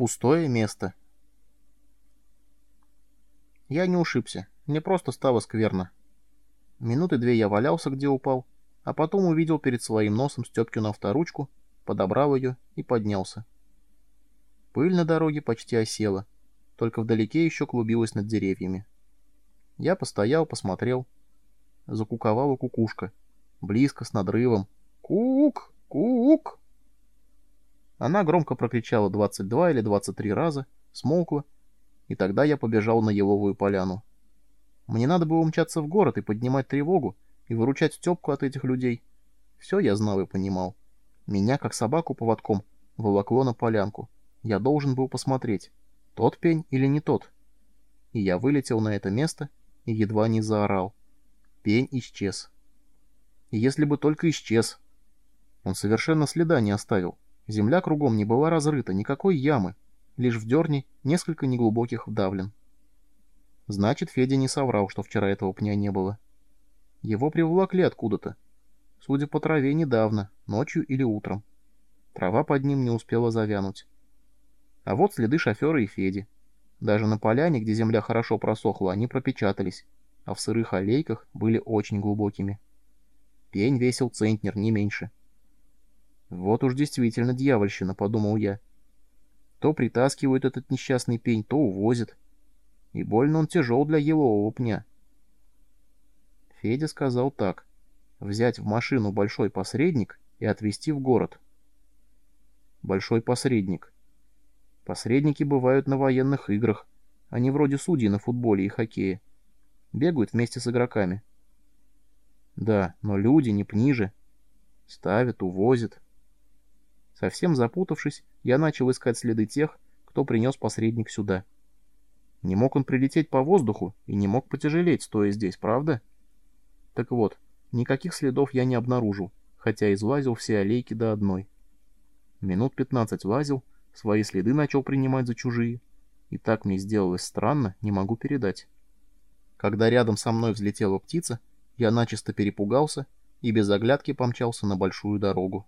Пустое место. Я не ушибся, мне просто стало скверно. Минуты две я валялся, где упал, а потом увидел перед своим носом Степкину авторучку, подобрал ее и поднялся. Пыль на дороге почти осела, только вдалеке еще клубилась над деревьями. Я постоял, посмотрел. Закуковала кукушка. Близко, с надрывом. «Кук! Кук!» Она громко прокричала 22 или 23 раза, смолкла, и тогда я побежал на еловую поляну. Мне надо было умчаться в город и поднимать тревогу, и выручать Степку от этих людей. Все я знал и понимал. Меня, как собаку поводком, волокло на полянку. Я должен был посмотреть, тот пень или не тот. И я вылетел на это место и едва не заорал. Пень исчез. И если бы только исчез. Он совершенно следа не оставил. Земля кругом не была разрыта, никакой ямы, лишь в дерне несколько неглубоких вдавлен. Значит, Федя не соврал, что вчера этого пня не было. Его приволокли откуда-то. Судя по траве, недавно, ночью или утром. Трава под ним не успела завянуть. А вот следы шофера и Феди. Даже на поляне, где земля хорошо просохла, они пропечатались, а в сырых аллейках были очень глубокими. Пень весил центнер, не меньше. — вот уж действительно дьявольщина, подумал я. То притаскивают этот несчастный пень, то увозят. И больно он тяжел для елового пня. Федя сказал так. Взять в машину большой посредник и отвезти в город. Большой посредник. Посредники бывают на военных играх. Они вроде судей на футболе и хоккее. Бегают вместе с игроками. Да, но люди не пниже. Ставят, увозят. Совсем запутавшись, я начал искать следы тех, кто принес посредник сюда. Не мог он прилететь по воздуху и не мог потяжелеть, стоя здесь, правда? Так вот, никаких следов я не обнаружил, хотя излазил все аллейки до одной. Минут пятнадцать лазил, свои следы начал принимать за чужие. И так мне сделалось странно, не могу передать. Когда рядом со мной взлетела птица, я начисто перепугался и без оглядки помчался на большую дорогу.